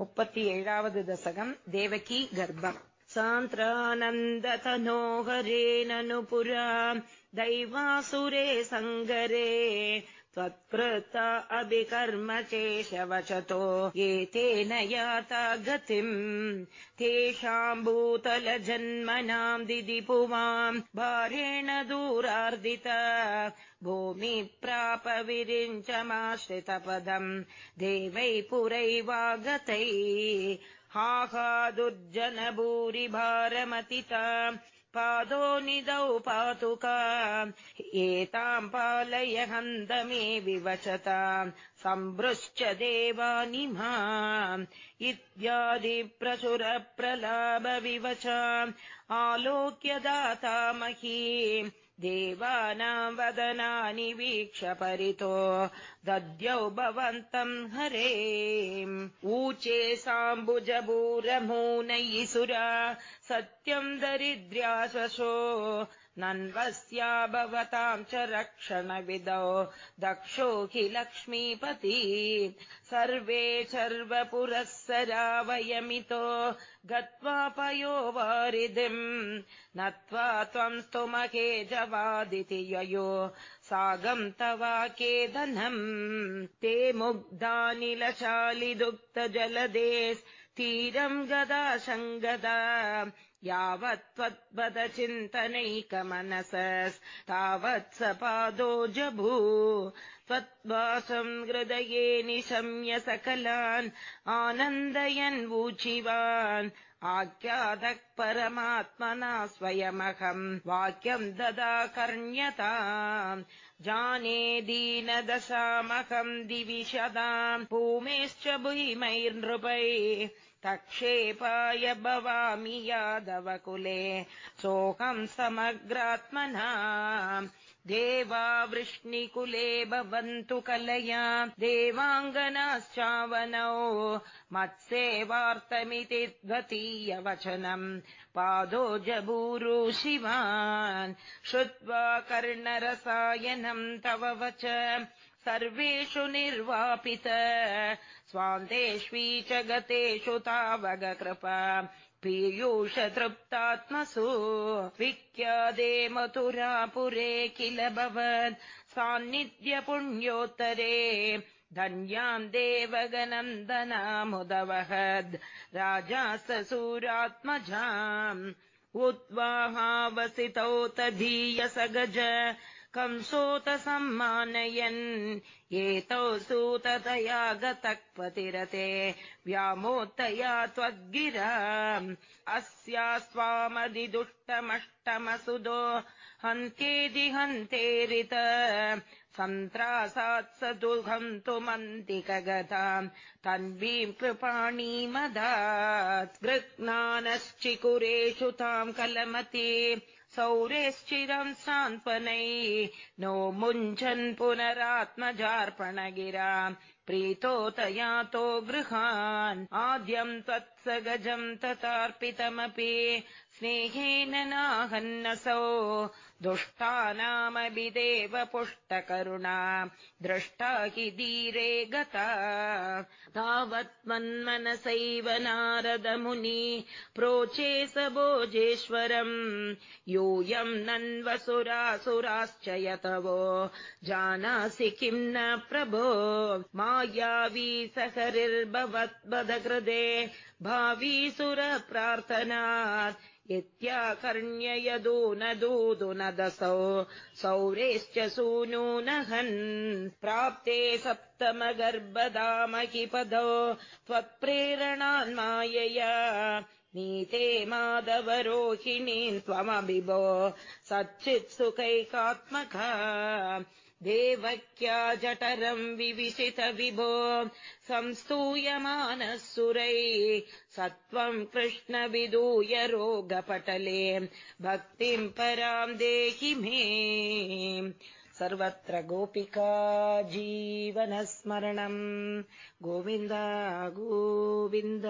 मुपति एवद् दशकम् देवकी गर्भम् सान्त्रानन्दतनोहरेणनु पुरा दैवासुरे सङ्गरे त्वत्कृता अभिकर्म चेशवचतो एतेन याता गतिम्। तेषाम् भूतलजन्मनाम् दिदि भारेण दूरार्दिता। भूमि प्राप विरिञ्चमाश्रितपदम् देवै पुरैवागतै। हा दुर्जन भूरि भारमतिता पादो निदौ पातुका एताम् पालय हन्तमे विवचता। सम्भृश्च देवानिमा इत्यादि प्रचुर प्रलाभ विवचा। आलोक्य देवानाम् वदनानि वीक्ष परितो दद्यौ भवन्तम् हरे। ऊचे साम्बुजभूरमूनयि सुरा सत्यम् दरिद्र्याशो नन्वस्या भवताम् च रक्षणविदौ। दक्षो हि लक्ष्मीपती। सर्वे सर्वपुरःसरा वयमितो गत्वा पयो वारिधिम् नत्वा त्वम् स्तुमहे जवादिति ययो। सागम् तवाके धनम् ते मुग्धानिलशालिदुग्धजलदे तीरम् गदा शङ्गदा यावत् चिन्तनैकमनसस्तावत् स पादो जभू। त्वद्वासम् हृदये निशम्य सकलान् आनन्दयन्वूचिवान् आख्यातः परमात्मना स्वयमहम् वाक्यम् ददा कर्ण्यता जाने दीनदशामहम् दिविशदाम् भूमेश्च भूमैर्नृपै तक्षेपाय भवामि यादवकुले। सोऽहम् समग्रात्मना। देवा वृष्णिकुले भवन्तु कलया। देवाङ्गनाश्चावनौ। मत्सेवार्तमिति द्वतीयवचनम् पादो जभूरु शिवान्। श्रुत्वा कर्णरसायनम् तव वच सर्वेषु निर्वापित। स्वान्तेष्वी च गतेषु तावगकृपा पीयूष तृप्तात्मसु। विख्यादे मथुरापुरे किल भवत् सान्निध्य पुण्योत्तरे धन्याम् देवगनन्दनामुदवहद्। राजा सूरात्मजाम् उद्वाहावसितौ तधीय स गज कंसोत सम्मानयन् एतौ सूततया गतक्पतिरते व्यामोत्तया त्वद्गिरा अस्या स्वामदिदुष्टमष्टमसुदो हन्त्येदि हन्तेरित सन्त्रासात् स दुहन्तुमन्तिकगताम् तन्वीम् कृपाणीमदात् गृह्णानश्चिकुरेषु ताम् कलमति सौरेश्चिरम् सान्त्वनै नो मुञ्चन् पुनरात्मजार्पणगिरा प्रीतोतयातो गृहान् आद्यम् त्वत्स गजम् तथार्पितमपि स्नेहेन नाहन्नसौ दुष्टानामभिदेव पुष्टकरुणा दृष्टा हि धीरे गता। तावत्मन्मनसैव नारदमुनि प्रोचे स भोजेश्वरम्। यूयम् नन्वसुरासुराश्च यतवो जानासि किम् न प्रभो। मायावी सहरिर्भवद्वदकृदे भावी सुरप्रार्थनात् इत्याकर्ण्य यदो न दूदु न दसौ सौरेश्च सूनूनहन् प्राप्ते सप्तमगर्भदामहि पदौ त्वत्प्रेरणान्मायया नीते माधवरोहिणीम् त्वमभिभो सच्चित्सुखैकात्मका देवक्या जठरम् विविशित विभो संस्तूयमानः सुरै सत्त्वम् कृष्ण विदूय रोगपटले भक्तिम् पराम् देहि मे। सर्वत्र गोपिका जीवनस्मरणम् गोविन्द गोविन्द